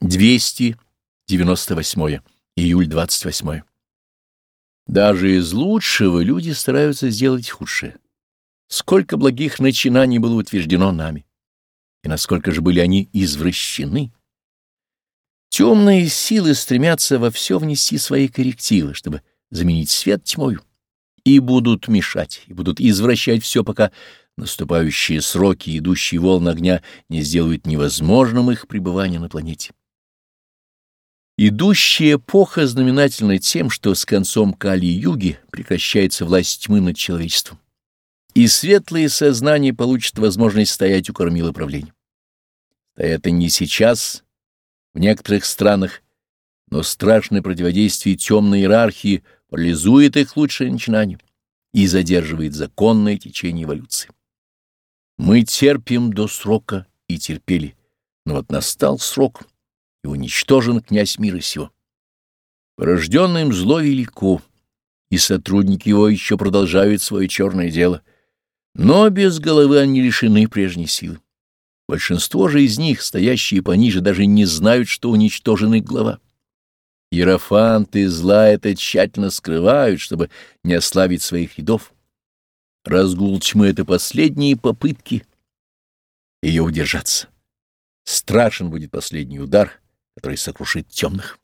298. Июль 28. Даже из лучшего люди стараются сделать худшее. Сколько благих начинаний было утверждено нами, и насколько же были они извращены. Темные силы стремятся во все внести свои коррективы, чтобы заменить свет тьмою, и будут мешать, и будут извращать все, пока наступающие сроки, идущие волны огня, не сделают невозможным их пребывание на планете. Идущая эпоха знаменательна тем, что с концом Кали-юги прекращается власть тьмы над человечеством, и светлые сознания получат возможность стоять у кормила правления. Это не сейчас, в некоторых странах, но страшное противодействие темной иерархии парализует их лучшее начинание и задерживает законное течение эволюции. Мы терпим до срока и терпели, но вот настал срок — и уничтожен князь мира сего. Порожденное им зло велико, и сотрудники его еще продолжают свое черное дело, но без головы они лишены прежней силы. Большинство же из них, стоящие пониже, даже не знают, что уничтожен их глава. Иерофанты зла это тщательно скрывают, чтобы не ослабить своих рядов. Разгул тьмы — это последние попытки ее удержаться. Страшен будет последний удар — который сокрушит темных.